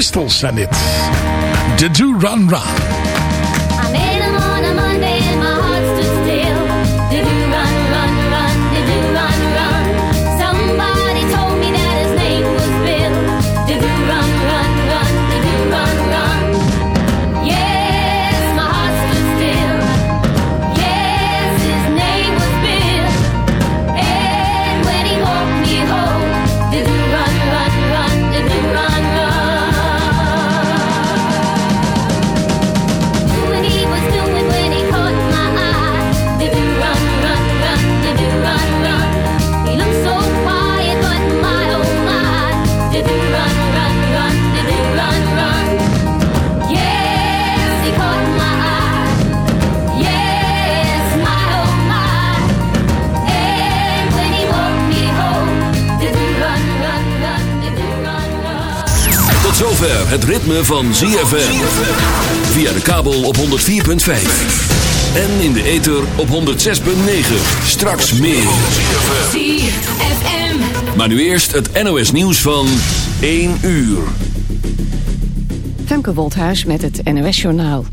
Crystals and it's The Do Run Run. Het ritme van ZFM. Via de kabel op 104.5. En in de ether op 106.9. Straks meer. ZFM. Maar nu eerst het NOS nieuws van 1 uur. Femke Wolthuis met het NOS Journaal.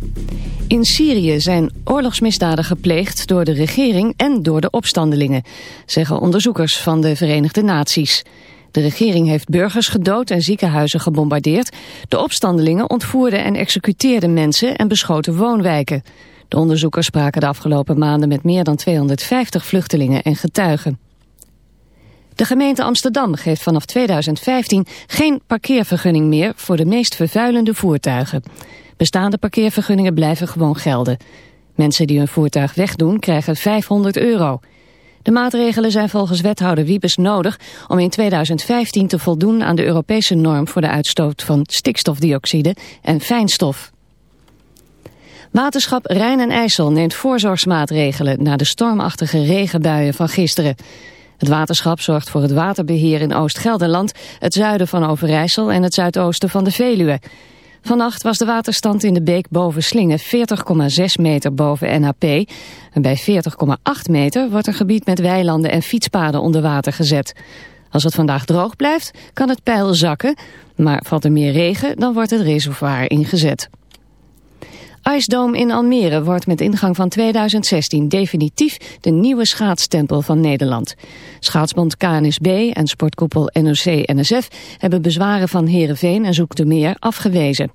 In Syrië zijn oorlogsmisdaden gepleegd door de regering en door de opstandelingen, zeggen onderzoekers van de Verenigde Naties. De regering heeft burgers gedood en ziekenhuizen gebombardeerd. De opstandelingen ontvoerden en executeerden mensen en beschoten woonwijken. De onderzoekers spraken de afgelopen maanden met meer dan 250 vluchtelingen en getuigen. De gemeente Amsterdam geeft vanaf 2015 geen parkeervergunning meer voor de meest vervuilende voertuigen. Bestaande parkeervergunningen blijven gewoon gelden. Mensen die hun voertuig wegdoen krijgen 500 euro. De maatregelen zijn volgens wethouder Wiebes nodig om in 2015 te voldoen aan de Europese norm voor de uitstoot van stikstofdioxide en fijnstof. Waterschap Rijn en IJssel neemt voorzorgsmaatregelen na de stormachtige regenbuien van gisteren. Het waterschap zorgt voor het waterbeheer in Oost-Gelderland, het zuiden van Overijssel en het zuidoosten van de Veluwe. Vannacht was de waterstand in de beek boven Slingen 40,6 meter boven NHP. En bij 40,8 meter wordt een gebied met weilanden en fietspaden onder water gezet. Als het vandaag droog blijft, kan het peil zakken. Maar valt er meer regen, dan wordt het reservoir ingezet. IJsdome in Almere wordt met ingang van 2016 definitief de nieuwe schaatstempel van Nederland. Schaatsbond KNSB en sportkoepel NOC-NSF hebben bezwaren van Heerenveen en Zoektermeer afgewezen.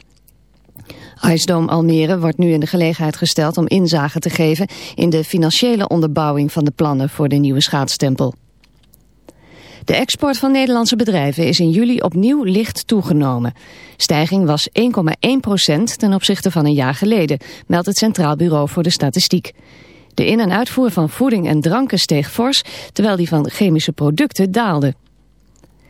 IJsdome Almere wordt nu in de gelegenheid gesteld om inzage te geven in de financiële onderbouwing van de plannen voor de nieuwe schaatstempel. De export van Nederlandse bedrijven is in juli opnieuw licht toegenomen. Stijging was 1,1 procent ten opzichte van een jaar geleden, meldt het Centraal Bureau voor de Statistiek. De in- en uitvoer van voeding en dranken steeg fors, terwijl die van chemische producten daalde.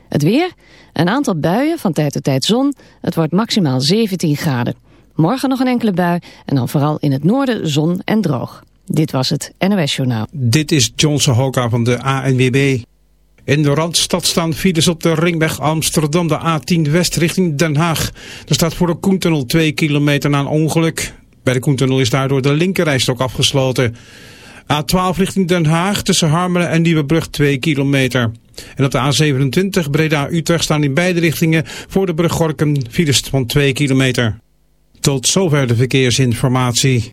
Het weer, een aantal buien, van tijd tot tijd zon, het wordt maximaal 17 graden. Morgen nog een enkele bui en dan vooral in het noorden zon en droog. Dit was het NOS Journaal. Dit is Johnson Hoka van de ANWB. In de Randstad staan files op de ringweg Amsterdam, de A10 West richting Den Haag. Er staat voor de Koentunnel 2 kilometer na een ongeluk. Bij de Koentunnel is daardoor de linkerrijstok afgesloten. A12 richting Den Haag tussen Harmelen en Nieuwebrug 2 kilometer. En op de A27 Breda-Utrecht staan in beide richtingen voor de brug Gorkum files van 2 kilometer. Tot zover de verkeersinformatie.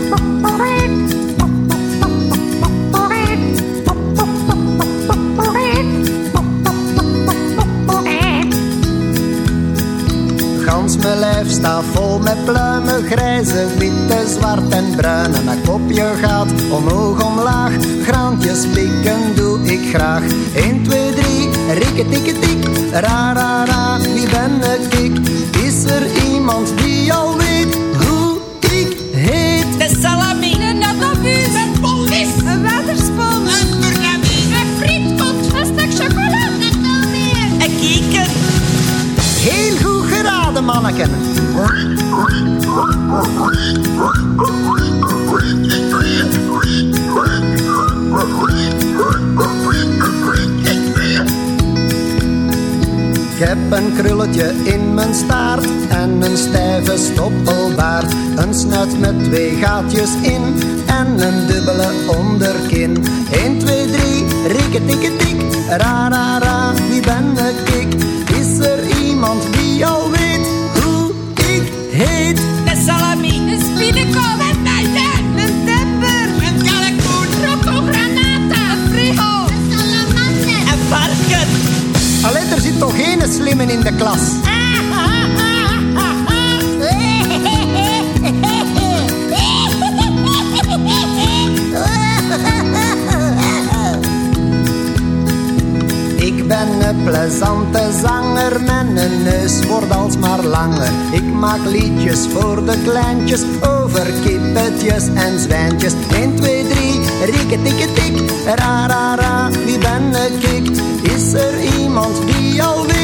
Met pluimen, grijze, witte, zwart en bruin. En mijn kopje gaat omhoog, omlaag, graantjes pikken doe ik graag. 1, 2, 3, rikke, tikke, tik, ra, ra, ra, wie ben ik? Is er iemand die geraden, manneken. Ik heb een krulletje in mijn staart en een stijve stoppelbaard. Een snuit met twee gaatjes in en een dubbele onderkin. 1, 2, 3, rikke tikke tik, ra ra ra, de klas. Ik ben een plezante zanger, mijn neus wordt alsmaar langer. Ik maak liedjes voor de kleintjes, over kippetjes en zwijntjes. 1, 2, 3, rikke tik, ra ra ra, wie ben ik? Is er iemand die al weet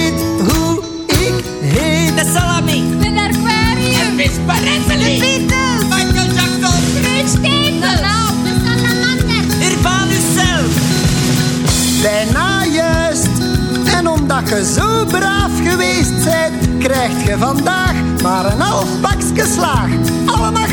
braaf geweest bent, krijgt je vandaag maar een half bakje slaag. Allemaal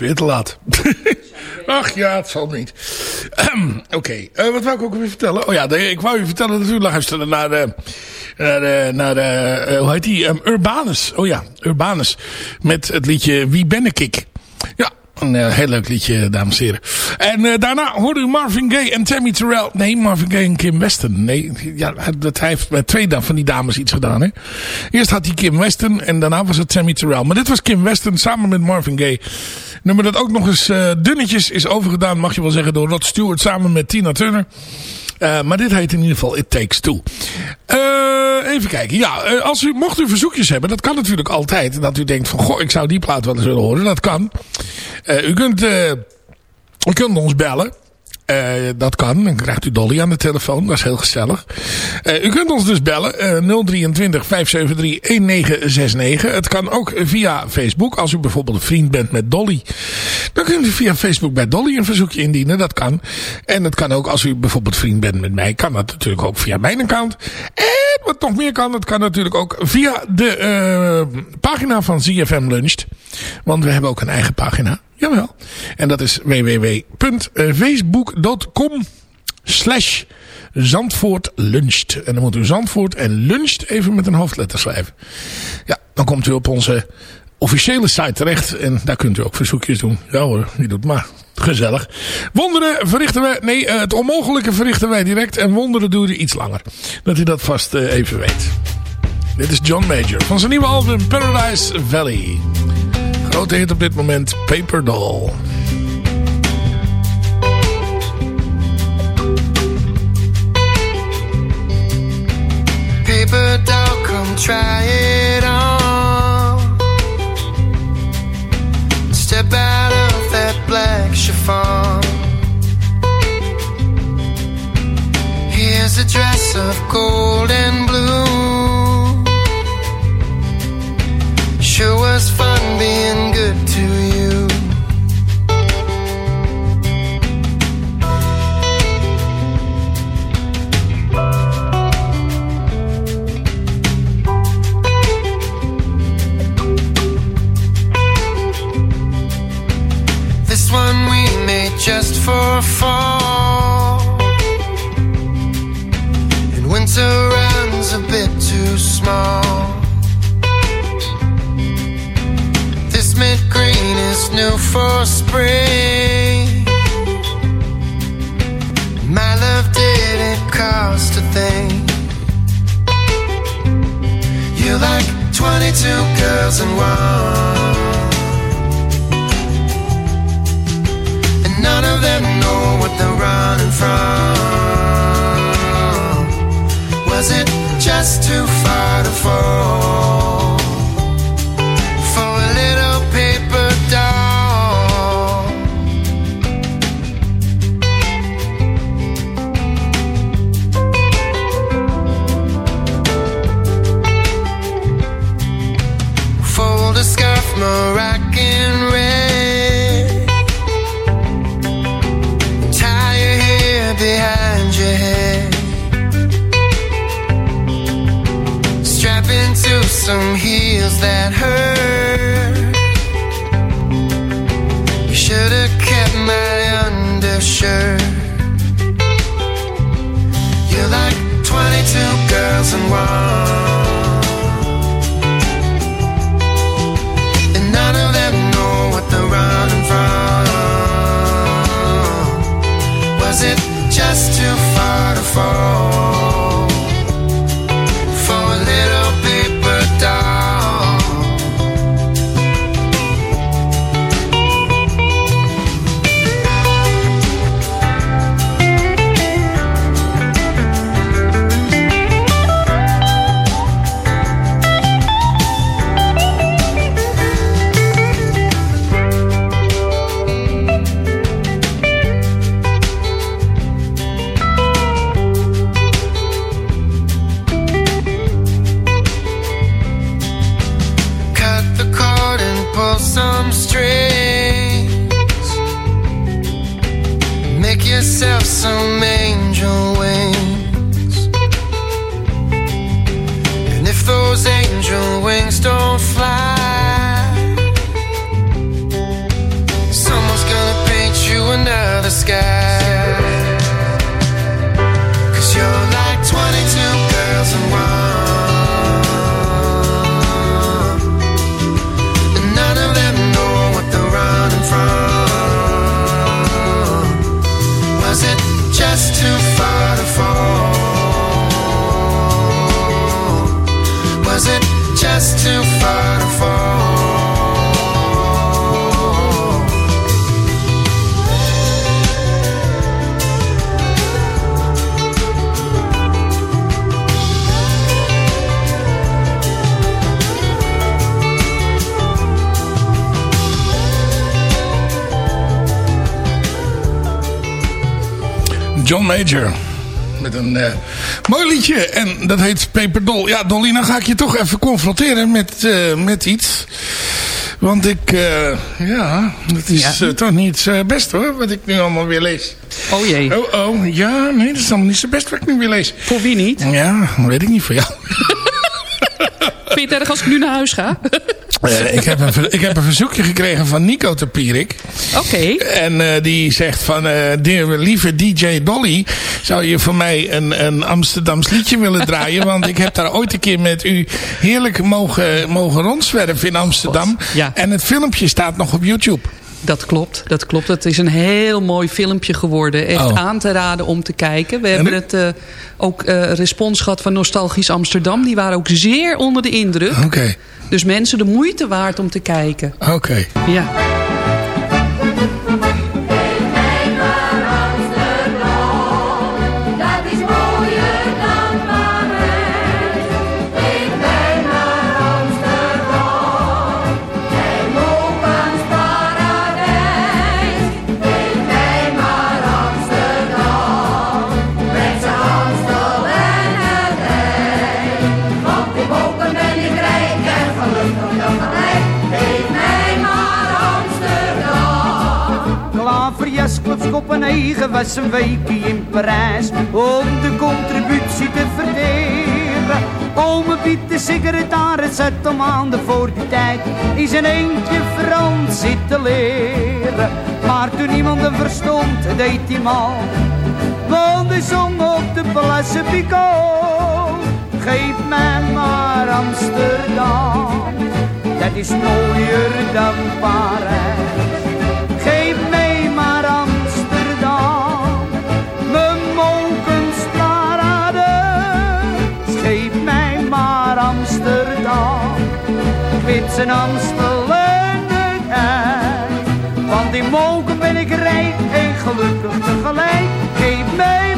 weer te laat. Ach ja, het zal niet. Oké, eh, wat wou ik ook weer vertellen? Oh ja, de- ik wou je vertellen dat u luisterde naar... eh, naar, naar eh, hoe heet die? Ehm, Urbanus. Oh ja, Urbanus. Met het liedje Wie ben ik ik? Ja, een eh, heel leuk liedje, dames en heren. En daarna hoorde u Marvin Gaye en Tammy Terrell. Nee, Marvin Gaye en Kim Weston. Nee, ja, dat, heeft met twee van die dames iets gedaan. Hè? Eerst had hij Kim Weston en daarna was het Tammy Terrell. Maar dit was Kim Weston samen met Marvin Gaye. Nummer dat ook nog eens eh, dunnetjes is overgedaan, mag je wel zeggen, door Rod Stewart samen met Tina Turner. Eh, maar dit heet in ieder geval It Takes Two. Eh, even kijken. Ja, als u, mocht u verzoekjes hebben, dat kan natuurlijk altijd. Dat u denkt van, goh, ik zou die plaat wel eens willen horen. Dat kan. U, kunt, u kunt ons bellen. Eh, dat kan. Dan krijgt u Dolly aan de telefoon. Dat is heel gezellig. Eh, u kunt ons dus bellen. eh 023 573 1969. Het kan ook via Facebook. Als u bijvoorbeeld een vriend bent met Dolly. Dan kunt u via Facebook bij Dolly een verzoekje indienen. Dat kan. En het kan ook als u bijvoorbeeld vriend bent met mij. Kan dat natuurlijk ook via mijn account. En wat nog meer kan. Het kan natuurlijk ook via de eh, pagina van ZFM Luncht. Want we hebben ook een eigen pagina. Jawel. En dat is www.facebook.com slash Zandvoort. En dan moet u Zandvoort en luncht even met een hoofdletter schrijven. Ja, dan komt u op onze officiële site terecht. En daar kunt u ook verzoekjes doen. Ja hoor, die doet maar. Gezellig. Wonderen verrichten wij... Nee, eh, het onmogelijke verrichten wij direct. En wonderen doen we iets langer. Dat u dat vast eh, even weet. Dit is John Major van zijn nieuwe album Paradise Valley. Grote hit op dit moment, Paper Doll. Paper doll, come try it on. Step out of that black chiffon. Here's a dress of gold and wine. John Major. Met een eh, mooi liedje. En dat heet Paper Doll. Ja, Dolly, dan ga ik je toch even confronteren met, eh, met iets. Want ik, eh, ja, het is Ja. toch niet het best hoor, wat ik nu allemaal weer lees. Oh jee. Oh, oh, ja, nee, dat is allemaal niet zo best wat ik nu weer lees. Voor wie niet? Ja, weet ik niet voor jou. Vind je het erg als ik nu naar huis ga? Eh, ik, heb een, ik heb een verzoekje gekregen van Nico Tepierik. Oké. En eh, die zegt van, dear, lieve DJ Dolly, zou je voor mij een, een Amsterdams liedje willen draaien? Want ik heb daar ooit een keer met u heerlijk mogen, mogen rondzwerven in Amsterdam. Ja. En het filmpje staat nog op YouTube. Dat klopt, dat klopt. Het is een heel mooi filmpje geworden. Echt Oh. aan te raden om te kijken. We hebben het eh, ook eh, respons gehad van Nostalgisch Amsterdam. Die waren ook zeer onder de indruk. Oké, Dus mensen de moeite waard om te kijken. oké. Ja. Negen was een weekje in Parijs om de contributie te verdelen. Ome Piet de secretaris had om maanden voor die tijd is een eentje Frans zitten leren. Maar toen niemand hem verstond, deed hij mal. Want de zong op de Place Pico. geef mij maar Amsterdam. Dat is mooier dan Parijs. Zijn Amstel en het. Want in moken ben ik rijk en gelukkig tegelijk. Geef mij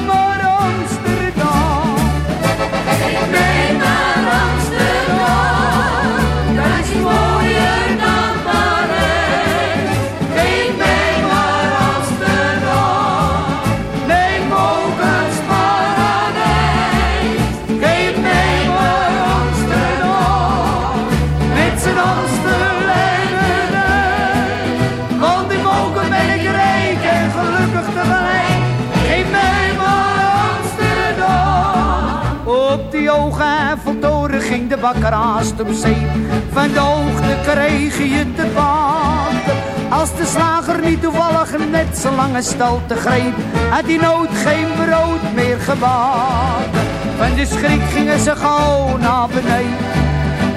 bakker haast op zee. Van de hoogte kreeg je te baten. Als de slager niet toevallig net zo lange stalte greep, had die nood geen brood meer gebakken. Van de schrik gingen ze gauw naar beneden.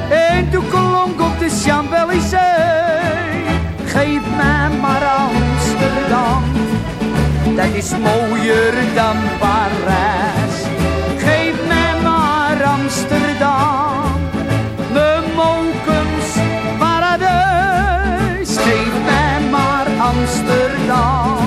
En toen klonk op de Champs-Élysées. Geef mij maar Amsterdam, dat is mooier dan Parijs. Amsterdam,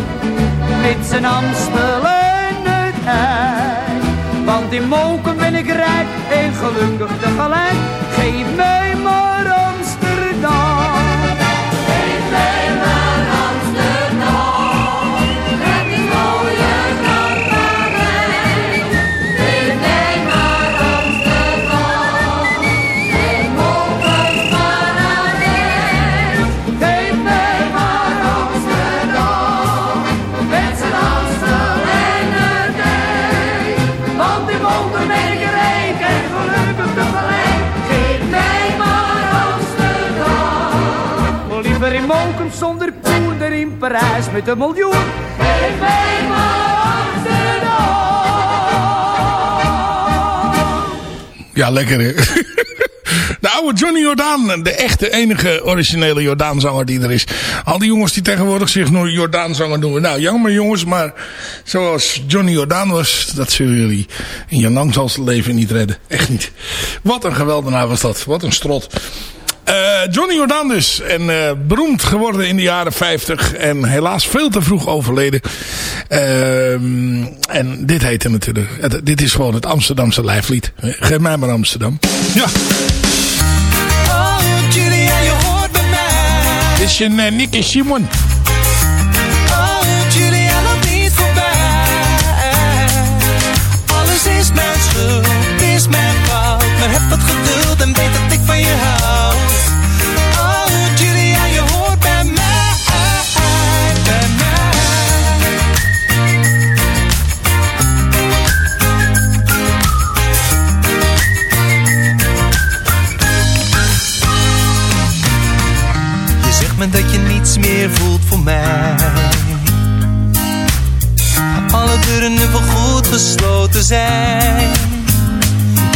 met zijn Amstel en het ei. Want in moken ben ik rijk en gelukkig tegelijk. Geef mij maar Amsterdam. Met een miljoen. Ja, lekker hè. De oude Johnny Jordaan, de echte enige originele Jordaanzanger die er is. Al die jongens die tegenwoordig zich nog Jordaanzanger noemen. Nou, jammer jongens, maar zoals Johnny Jordaan was, dat zullen jullie in je lang zal leven niet redden. Echt niet. Wat een geweldenaar was dat. Wat een strot. Eh, Johnny Jordaan dus. En uh, beroemd geworden in de jaren 50. En helaas veel te vroeg overleden. Uh, en dit heette natuurlijk... Dit is gewoon het Amsterdamse lijflied. Geef mij maar Amsterdam. Ja. Oh, Julia, je hoort bij mij. Dit is een eh, Nicky Simon. Oh, Julia, loop niet voorbij. Alles is mijn schuld, is mijn fout. Maar heb wat geduld en weet dat ik van je hou. Me dat je niets meer voelt voor mij. Alle deuren nu voorgoed gesloten zijn.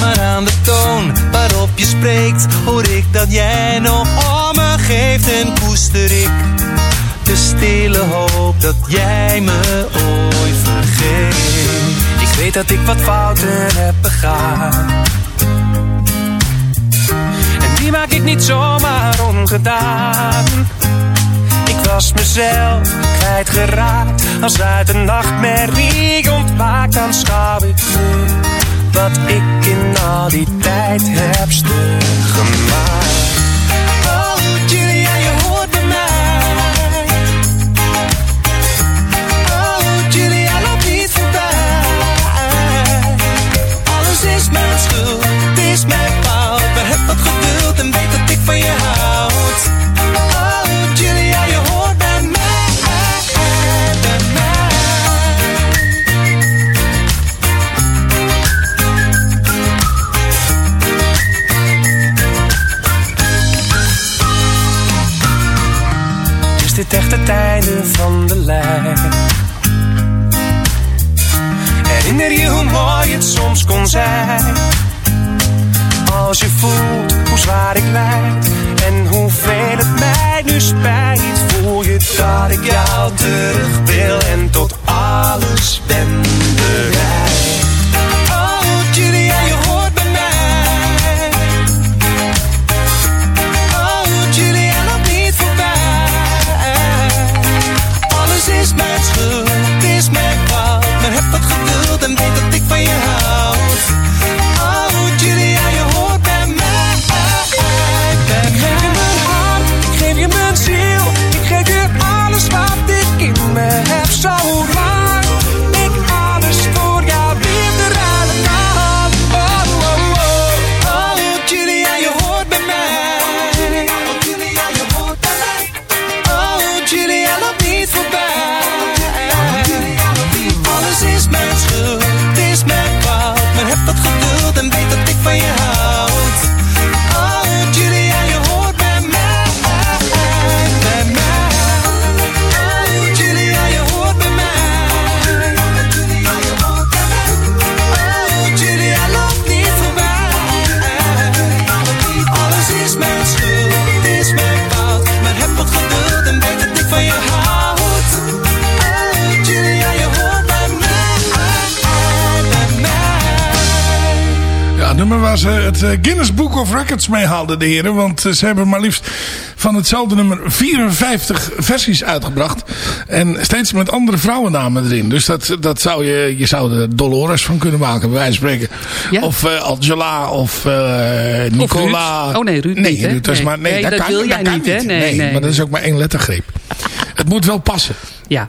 Maar aan de toon waarop je spreekt, hoor ik dat jij nog om me geeft en koester ik de stille hoop dat jij me ooit vergeet. Ik weet dat ik wat fouten heb begaan. Die maak ik niet zomaar ongedaan. Ik was mezelf kwijtgeraakt. Als uit een nachtmerrie ontwaakt, dan schouw ik nu wat ik in al die tijd heb stuk gemaakt. En weet dat ik van je houd. Oh, Julia, je hoort bij mij. Is dit echt het einde van de lijn? Herinner je hoe mooi het soms kon zijn? Als je voelt hoe zwaar ik lijd en hoeveel het mij nu spijt, voel je dat ik jou terug wil en tot alles het eh, Guinness Book of Records mee haalden, de heren. Want eh, ze hebben maar liefst van hetzelfde nummer 54 versies uitgebracht. En steeds met andere vrouwennamen erin. Dus dat, dat zou je, je zou er Dolores van kunnen maken, bij wijze van spreken. Ja. Of eh, Angela, of Nicola. Oh, nee, Ruud nee, niet? Ruud, dat Nee. maar, nee, Nee, dat, dat kan, wil dat jij kan niet, hè? Nee, nee. maar dat is ook maar één lettergreep. het moet wel passen. Ja.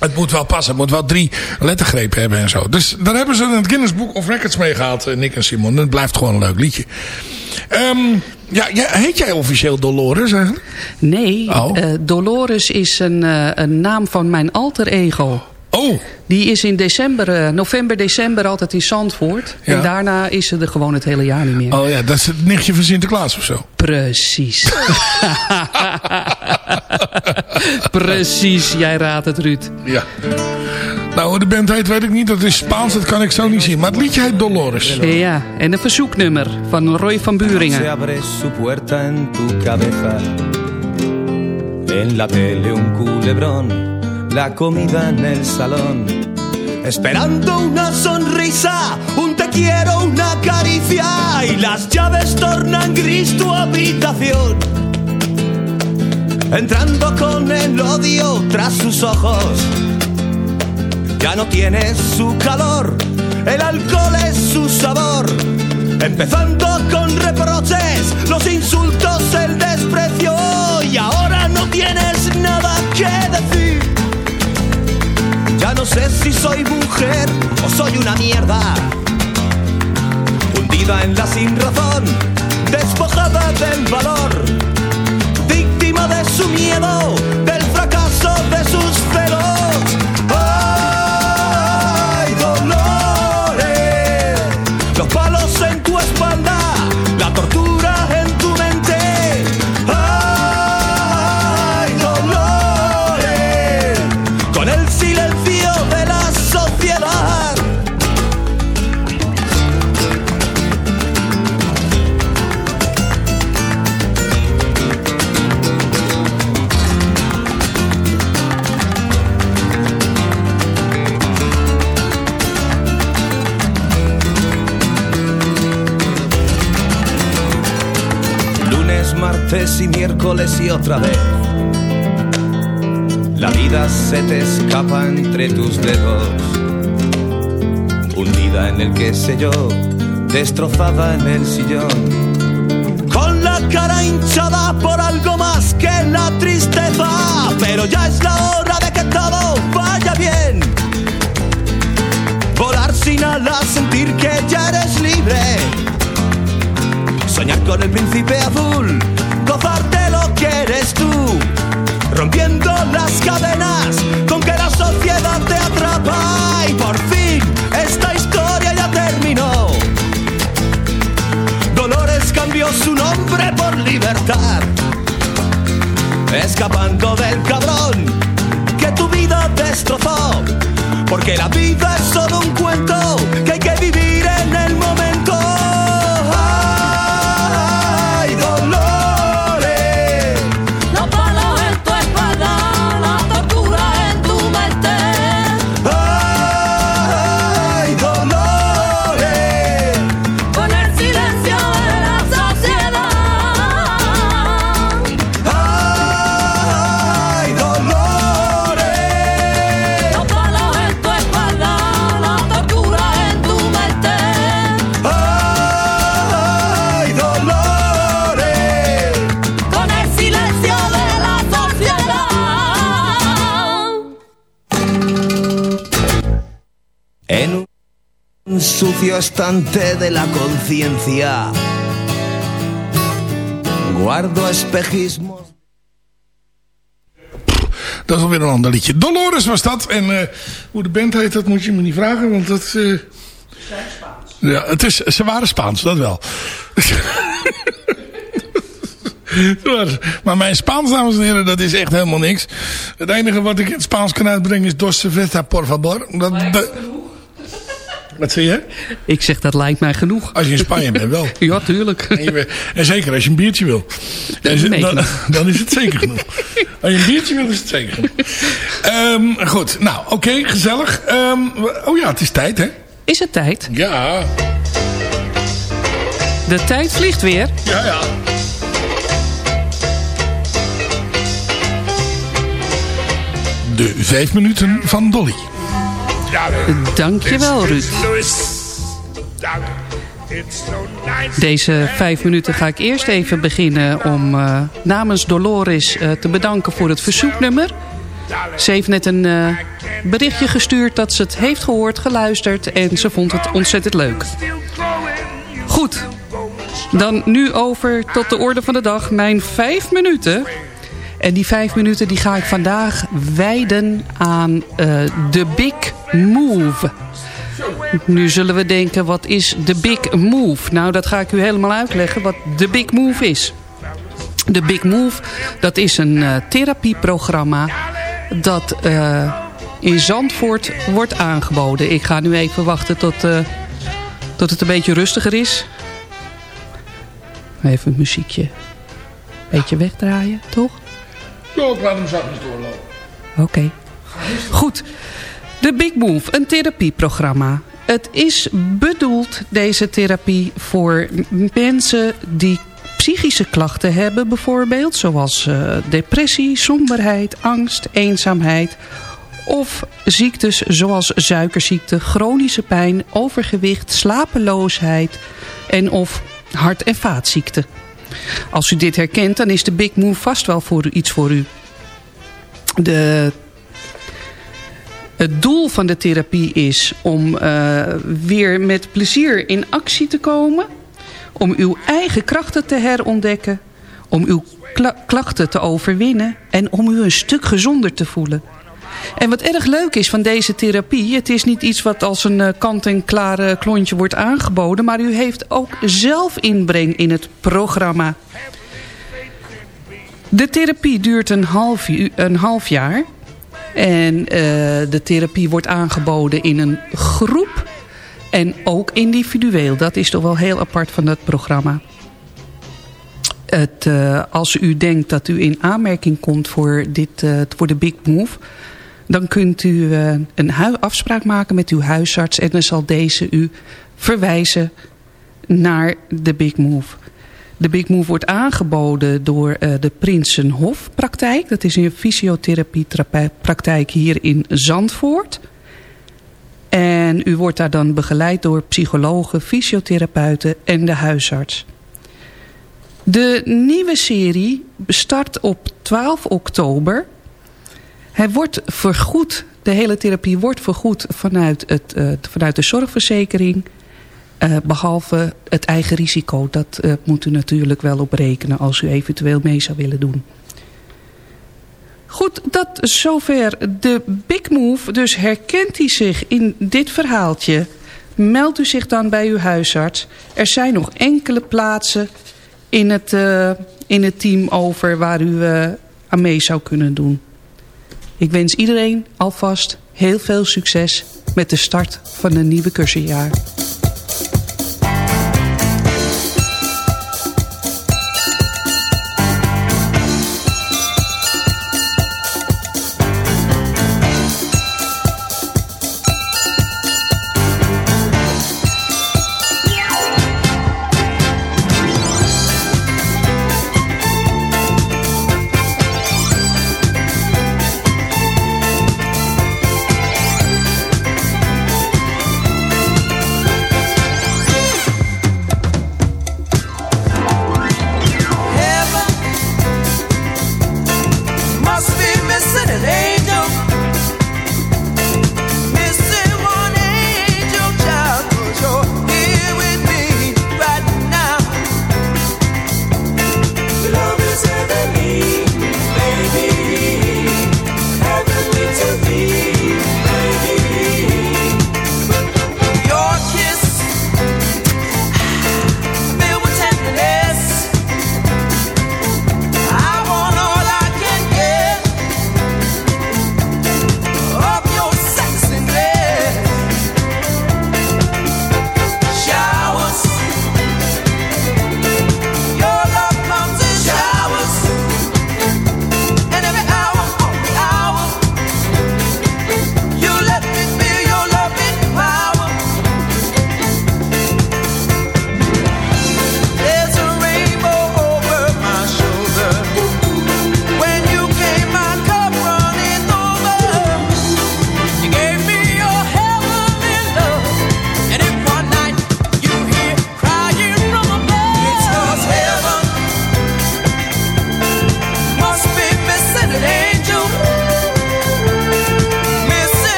Het moet wel passen. Het moet wel drie lettergrepen hebben en zo. Dus daar hebben ze het Guinness Book of Records mee gehaald, eh, Nick en Simon. Het blijft gewoon een leuk liedje. Ehm, ja, ja, heet jij officieel Dolores eigenlijk? Nee, Oh. eh, Dolores is een, eh, een naam van mijn alter ego. Oh. Die is in december, eh, november, december altijd in Zandvoort. Ja. En daarna is ze er gewoon het hele jaar niet meer. Oh ja, dat is het nichtje van Sinterklaas of zo. Precies. Precies, jij raadt het, Ruud. Ja. Nou, hoe de band heet weet ik niet. Dat is Spaans, dat kan ik zo niet zien. Maar het liedje heet Dolores. Ja, en een verzoeknummer van Roy van Se Buringen. abre su puerta en tu cabeza. En la tele un culebrón, la comida en el salón. Esperando una sonrisa, un te quiero, una caricia. Y las llaves tornan gris tu habitación. Entrando con el odio tras sus ojos. Ya no tienes su calor, el alcohol es su sabor. Empezando con reproches, los insultos, el desprecio. Y ahora no tienes nada que decir. No sé si soy mujer o soy una mierda. Hundida en la sin razón, despojada del valor, víctima de su miedo, del fracaso de sus miércoles y otra vez. La vida se te escapa entre tus dedos. Hundida en el que sé yo, destrozada en el sillón. Con la cara hinchada por algo más que la tristeza. Pero ya es la hora de que todo vaya bien. Volar sin alas, sentir que ya eres libre. Soñar con el príncipe azul, escapando del cabrón que tu vida destrozó. Porque la vida es solo un cuento estante de la conciencia guardo espejismos. Dat is alweer een ander liedje. Dolores was dat. En eh, hoe de band heet, dat moet je me niet vragen. Want dat... eh, ja, het is, ze waren Spaans, dat wel. Maar mijn Spaans, dames en heren, dat is echt helemaal niks. Het enige wat ik in het Spaans kan uitbrengen is Dos cerveza, por favor. Dat, dat- wat zeg je? Ik zeg, dat lijkt mij genoeg. Als je in Spanje bent, wel. Ja, tuurlijk. En, je- en zeker als je een biertje wil. Dan dan is het zeker genoeg. Als je een biertje wil, is het zeker genoeg. Ehm, goed, nou, oké, gezellig. Ehm, oh ja, het is tijd, hè? Is het tijd? Ja. De tijd vliegt weer. Ja, ja. De vijf minuten van Dolly. Dankjewel, Ruud. Deze vijf minuten ga ik eerst even beginnen om eh, namens Dolores eh, te bedanken voor het verzoeknummer. Ze heeft net een eh, berichtje gestuurd dat ze het heeft gehoord, geluisterd en ze vond het ontzettend leuk. Goed, dan nu over tot de orde van de dag. Mijn vijf minuten. En die vijf minuten die ga ik vandaag wijden aan eh, de Big Move. Nu zullen we denken, wat is de Big Move? Nou, dat ga ik u helemaal uitleggen wat de Big Move is. De Big Move, dat is een eh, therapieprogramma dat eh, in Zandvoort wordt aangeboden. Ik ga nu even wachten tot, eh, tot het een beetje rustiger is. Even een muziekje. Beetje wegdraaien, toch? Ik laat hem zachtjes doorlopen. Oké. Goed. De Big Move, een therapieprogramma. Het is bedoeld, deze therapie, voor mensen die psychische klachten hebben. Bijvoorbeeld zoals eh, depressie, somberheid, angst, eenzaamheid. Of ziektes zoals suikerziekte, chronische pijn, overgewicht, slapeloosheid en of hart- en vaatziekten. Als u dit herkent, dan is de Big Move vast wel voor u, iets voor u. De, het doel van de therapie is om eh, weer met plezier in actie te komen. om uw eigen krachten te herontdekken, om uw klachten te overwinnen en om u een stuk gezonder te voelen. En wat erg leuk is van deze therapie... het is niet iets wat als een kant-en-klare klontje wordt aangeboden... maar u heeft ook zelf inbreng in het programma. De therapie duurt een half, een half jaar... En uh, de therapie wordt aangeboden in een groep en ook individueel. Dat is toch wel heel apart van dat programma. Het, uh, als u denkt dat u in aanmerking komt voor, dit, voor de Big Move... dan kunt u een afspraak maken met uw huisarts... en dan zal deze u verwijzen naar de Big Move. De Big Move wordt aangeboden door uh, de Prinsenhof-praktijk. Dat is een fysiotherapie-praktijk hier in Zandvoort. En u wordt daar dan begeleid door psychologen, fysiotherapeuten en de huisarts. De nieuwe serie start op 12 oktober. Hij wordt vergoed, de hele therapie wordt vergoed vanuit, het, uh, vanuit de zorgverzekering... Uh, behalve het eigen risico. Dat uh, moet u natuurlijk wel op rekenen als u eventueel mee zou willen doen. Goed, dat zover de Big Move. Dus herkent hij zich in dit verhaaltje... Meld u zich dan bij uw huisarts. Er zijn nog enkele plaatsen in het, in het team over waar u aan mee zou kunnen doen. Ik wens iedereen alvast heel veel succes met de start van een nieuwe cursusjaar.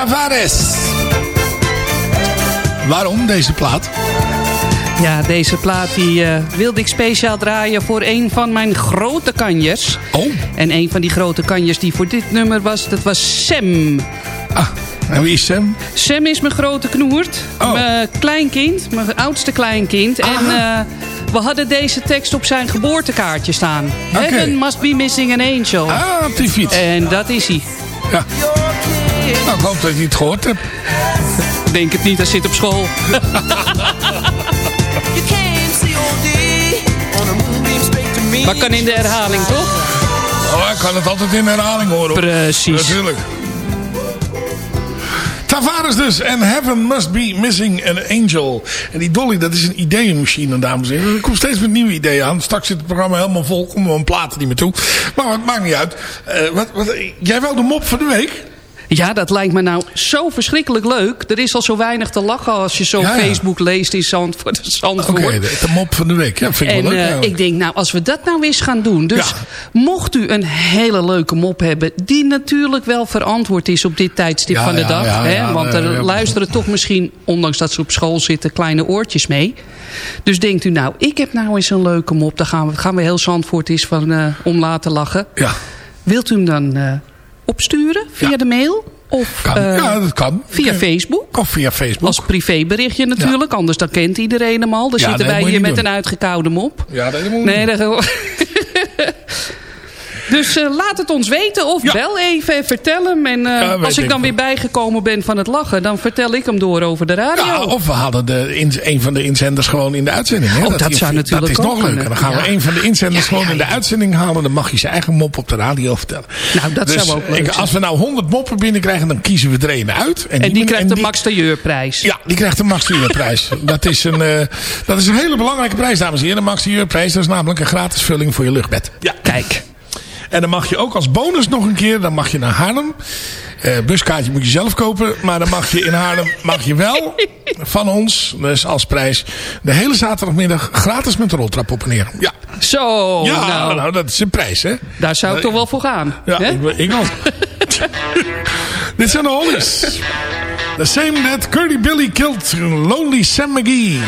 Tavares. Waarom deze plaat? Ja, deze plaat die, eh, wilde ik speciaal draaien voor een van mijn grote kanjers. Oh. En een van die grote kanjers die voor dit nummer was, dat was Sam. Ah, en wie is Sam? Sam is mijn grote knoert. Oh. Mijn kleinkind, mijn oudste kleinkind. En eh, we hadden deze tekst op zijn geboortekaartje staan. Oké. Heaven must be missing an angel. Ah, op die fiets. En dat is hij. Ja. Nou, ik hoop dat je het gehoord hebt. Denk het niet, hij zit op school. Maar kan in de herhaling, toch? Oh, ik kan het altijd in herhaling horen. Precies. Natuurlijk. Tavares dus. En Heaven Must Be Missing an Angel. En die Dolly, dat is een ideeënmachine, dames en heren. Er komt steeds met nieuwe ideeën aan. Straks zit het programma helemaal vol. Komen we een platen niet meer toe. Maar het maakt niet uit. Eh, wat, wat, jij wou de mop van de week? Ja, dat lijkt me nou zo verschrikkelijk leuk. Er is al zo weinig te lachen als je zo Ja, ja. Facebook leest in Zandvoort. Zandvoort. Oké, de, de mop van de week. Ja, vind ik En wel leuk. eh, ik denk, nou, als we dat nou eens gaan doen. Dus mocht u een hele leuke mop hebben... die natuurlijk wel verantwoord is op dit tijdstip van de dag. hè? Want er luisteren toch misschien, ondanks dat ze op school zitten... kleine oortjes mee. Dus denkt u, nou, ik heb nou eens een leuke mop. Daar gaan we, gaan we heel Zandvoort eens van eh, om laten lachen. Ja. Wilt u hem dan eh, opsturen via de mail? Of Kan. eh, ja, dat kan. via Facebook? Of via Facebook. Als privéberichtje natuurlijk, anders dan kent iedereen hem al. Dan Ja, zitten nee, wij hier met doen. een uitgekoude mop. Ja, dat moet Nee, dat Dus eh, laat het ons weten of bel even en vertel hem. En eh, Ja, als ik dan wel. weer bijgekomen ben van het lachen... dan vertel ik hem door over de radio. Ja, of we halen de, een van de inzenders gewoon in de uitzending. Hè? Oh, dat zou natuurlijk Dat is nog leuker. Dan gaan we een van de inzenders gewoon in de uitzending halen. Dan mag je zijn eigen mop op de radio vertellen. Nou, dat dus zou ook leuk ik-. Als we nou 100 moppen binnenkrijgen, dan kiezen we er een uit. en die krijgt en de Max Tailleurprijs. Ja, die krijgt de Max prijs. dat, is een, eh, dat is een hele belangrijke prijs, dames en heren. De Max prijs, dat is namelijk een gratis vulling voor je luchtbed. Ja. Kijk. En dan mag je ook als bonus nog een keer, dan mag je naar Haarlem. Eh, buskaartje moet je zelf kopen. Maar dan mag je in Haarlem mag je wel van ons, dus als prijs, de hele zaterdagmiddag gratis met de roltrap op en neer. Ja, Zo, ja nou, nou, dat is een prijs, hè? daar zou ik toch wel voor gaan. Ja, hè? ik, ik wel. Dit zijn de Hollies. The same that Curdy Billy killed Lonely Sam McGee.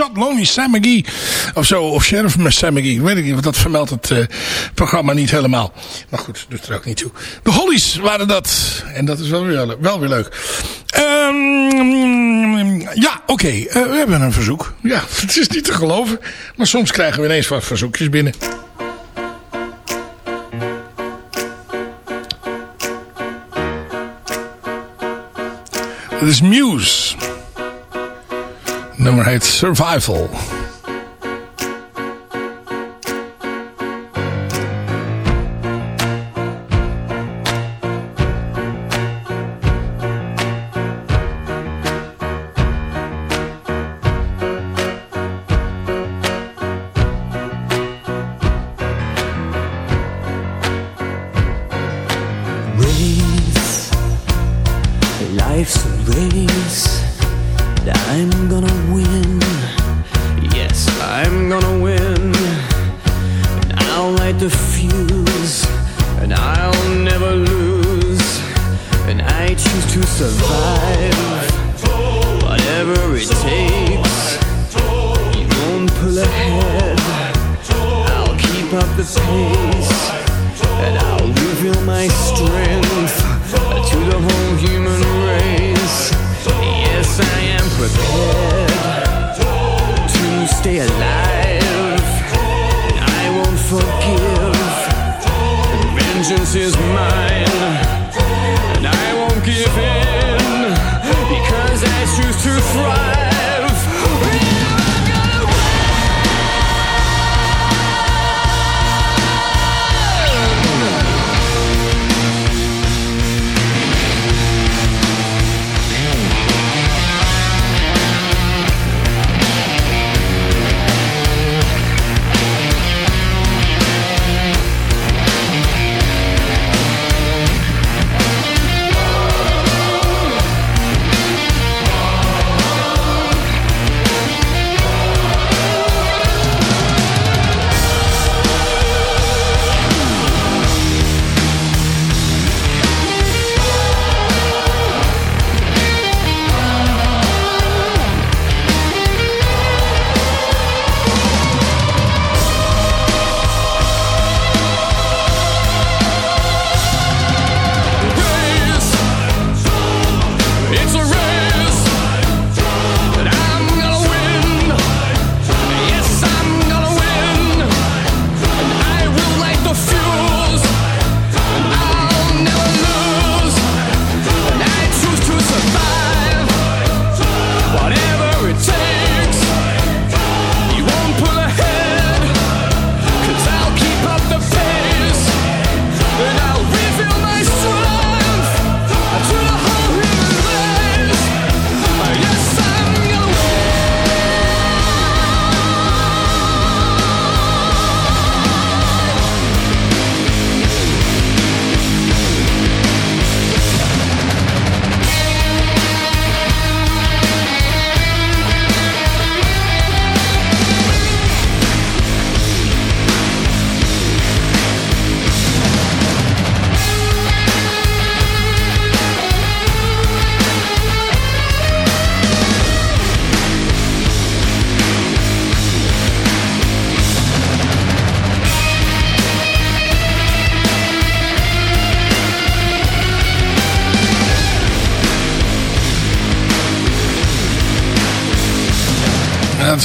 Shot Lonely Sam McGee. Of zo, of Sheriff Sam McGee. Weet ik niet, want dat vermeldt het uh, programma niet helemaal. Maar goed, doet er ook niet toe. De Hollies waren dat. En dat is wel weer, wel weer leuk. Um, ja, oké. Uh, we hebben een verzoek. Ja, het is niet te geloven. Maar soms krijgen we ineens wat verzoekjes binnen. Het is Muse. Nummer heet Survival. survive whatever it takes. You won't pull ahead. I'll keep up the pace, and I'll reveal my strength to the whole human race. Yes, I am prepared to stay alive. I won't forgive. Vengeance is mine.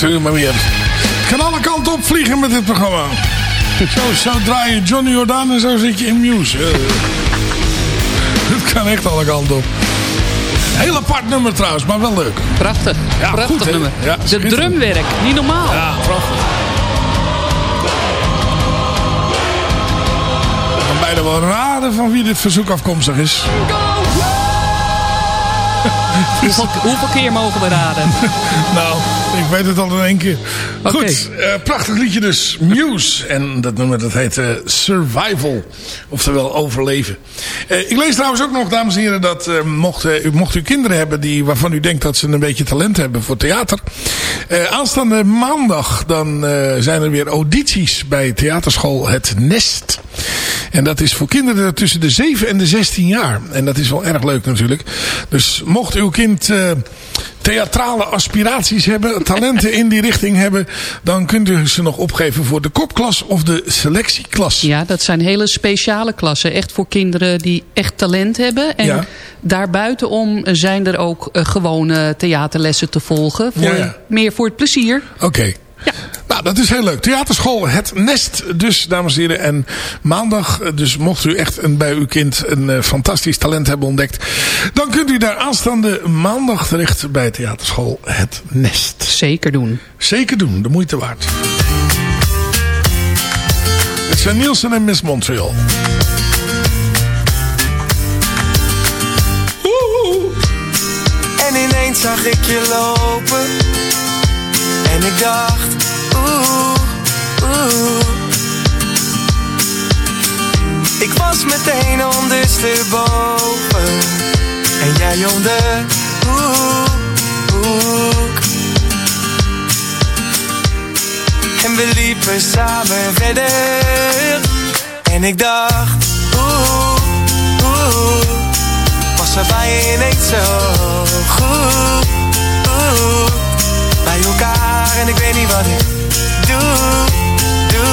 Natuurlijk maar weer. Het kan alle kanten op vliegen met dit programma. Zo, zo draai je Johnny Jordaan en zo zit je in Muse. Het kan echt alle kanten op. Heel apart nummer trouwens, maar wel leuk. Prachtig. Ja, prachtig goed, nummer. Ja, de drumwerk, niet normaal. Ja, prachtig. Ik kan bijna wel raden van wie dit verzoek afkomstig is. hoeveel, hoeveel keer mogen we raden? nou, ik weet het al in één keer. Okay. Goed, uh, prachtig liedje dus. Muse. En dat nummer dat heet uh, Survival. Oftewel overleven. Uh, ik lees trouwens ook nog, dames en heren, dat mocht, u, mocht u kinderen hebben die, waarvan u denkt dat ze een beetje talent hebben voor theater. aanstaande maandag dan zijn er weer audities bij theaterschool Het Nest. En dat is voor kinderen tussen de 7 en de 16 jaar. En dat is wel erg leuk natuurlijk. Dus mocht uw kind theatrale aspiraties hebben, talenten in die richting hebben, dan kunt u ze nog opgeven voor de kopklas of de selectieklas. Ja, dat zijn hele speciale klassen. Echt voor kinderen die echt talent hebben. En Ja. daarbuitenom zijn er ook eh, gewone theaterlessen te volgen. Voor, Ja, ja. Meer voor het plezier. Oké. Nou, dat is heel leuk. Theaterschool Het Nest dus, dames en heren. En maandag, eh, dus mocht u echt een, bij uw kind een eh, fantastisch talent hebben ontdekt... dan kunt u daar aanstaande maandag terecht bij Theaterschool Het Nest. Zeker doen. Zeker doen, de moeite waard. Het zijn Nielsen en Miss Montreal. En ineens zag ik je lopen En ik dacht Ik was meteen ondersteboven. En jij om de En we liepen samen verder. En ik dacht Oeh, oeh was er bij ineens zo goed? Oeh, Bij elkaar en ik weet niet wat ik doe,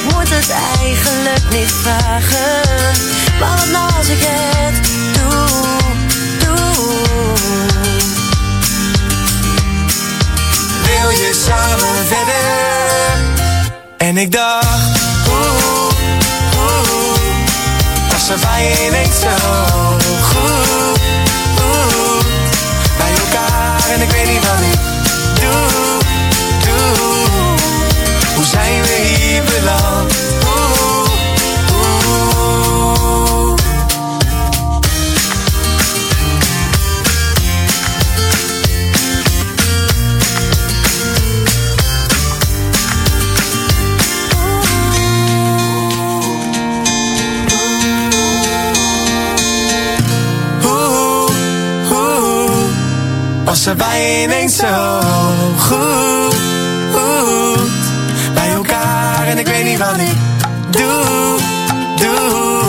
Ik moet het eigenlijk niet vragen. Maar wat nou als ik het doe, doe. Wil je samen verder? En ik dacht, oeh, oeh, was er bij je ineens zo goed, oeh, bij elkaar en ik weet niet wat zijn we hier er bij ineens zo goed ik weet niet wat ik doe, doe.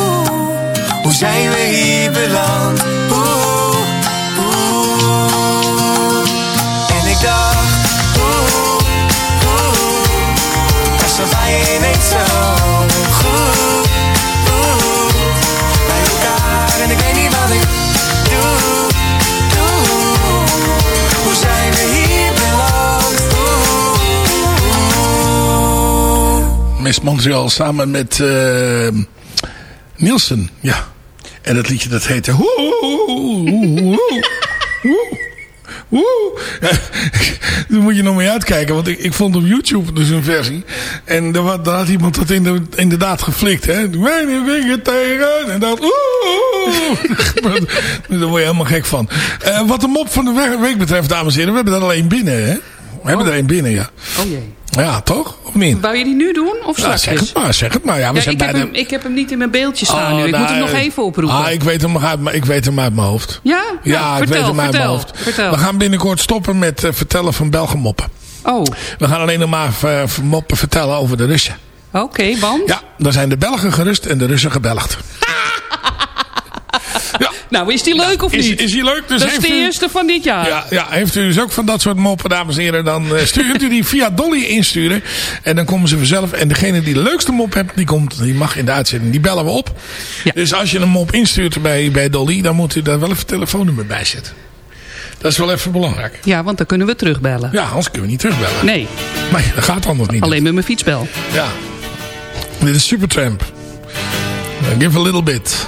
Hoe zijn we Miss Montreal samen met eh, Nielsen. Ja. En dat liedje dat heette... Woe. Daar moet je nog mee uitkijken. Want ik, ik vond op YouTube dus een versie. En daar, daar had iemand dat in de, inderdaad geflikt. Hè? Mijn vinger tegen. En dat... Daar word je helemaal gek van. Eh, wat de mop van de we- week betreft, dames en heren. We hebben er alleen binnen. Hè? We hebben er één binnen, ja. Oh jee. Ja, toch? Of niet? Wou je die nu doen? Of Nou, straks? zeg het maar, zeg het maar. Ja, we Ja, zijn ik, heb hem, ik heb hem niet in mijn beeldje staan Oh, nu. Ik nou, moet hem nog even oproepen. Ah, ik weet hem, uit, mijn- ik weet hem uit mijn hoofd. Ja? Ja, Nou, ik vertel, weet hem uit mijn vertel, hoofd. vertel. We gaan binnenkort stoppen met eh, vertellen van Belgemoppen. Oh, We gaan alleen nog maar eh, moppen vertellen over de Russen. oké, want? Ja, dan zijn de Belgen gerust en de Russen gebelgd. Nou, is die leuk of Is, niet? is hij leuk? Dus dat is heeft de u- eerste van dit jaar. Ja, ja, heeft u dus ook van dat soort moppen, dames en heren, dan eh, stuurt u die via Dolly insturen. En dan komen ze vanzelf. En degene die de leukste mop hebt, die, komt, die mag in de uitzending. Die bellen we op. Dus als je een mop instuurt bij, bij Dolly, dan moet u daar wel even een telefoonnummer bij zetten. Dat is wel even belangrijk. Ja, want dan kunnen we terugbellen. Ja, anders kunnen we niet terugbellen. Nee, Nee, dat gaat anders niet. alleen met mijn fietsbel. Ja. Dit is Supertramp. Give a little bit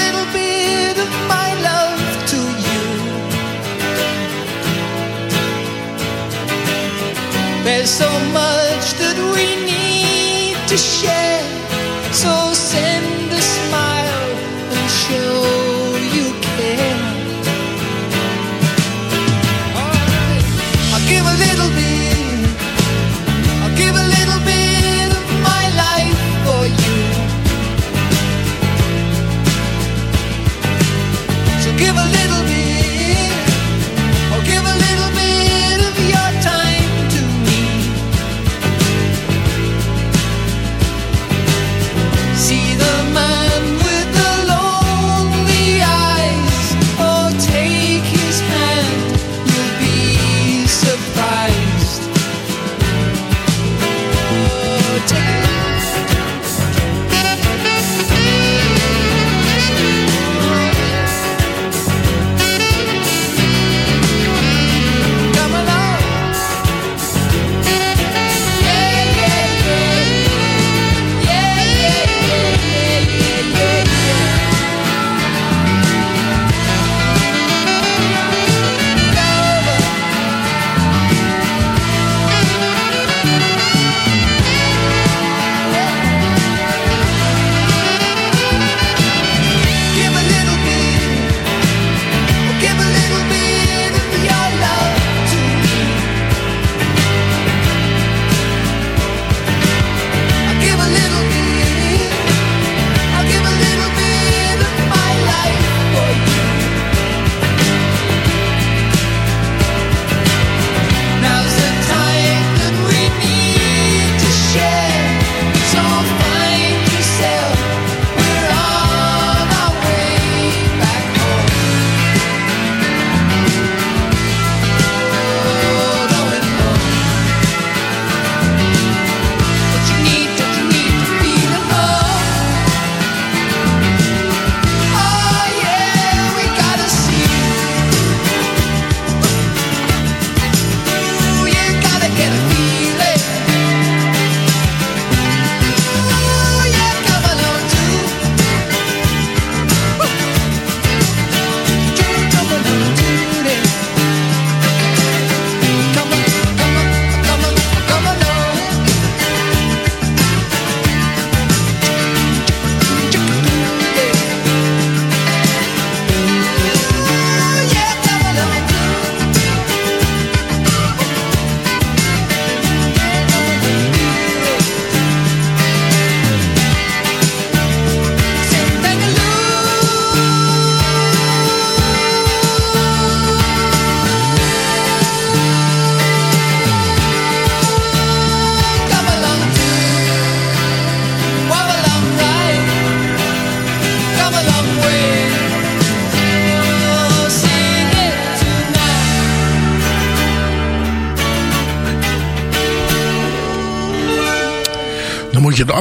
There's so much that we need to share. So send a smile and show.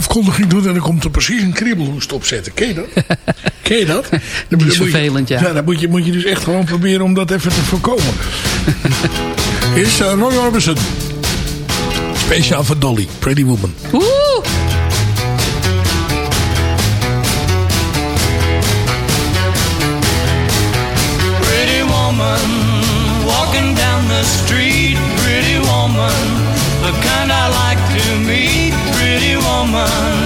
afkondiging doen en dan komt er precies een kriebelhoest op zetten. Ken je dat? Ken je dat? dat is vervelend, ja. ja. Dan moet je, moet je dus echt gewoon proberen om dat even te voorkomen. is uh, Roy Orbison. Speciaal voor Dolly, Pretty Woman. woman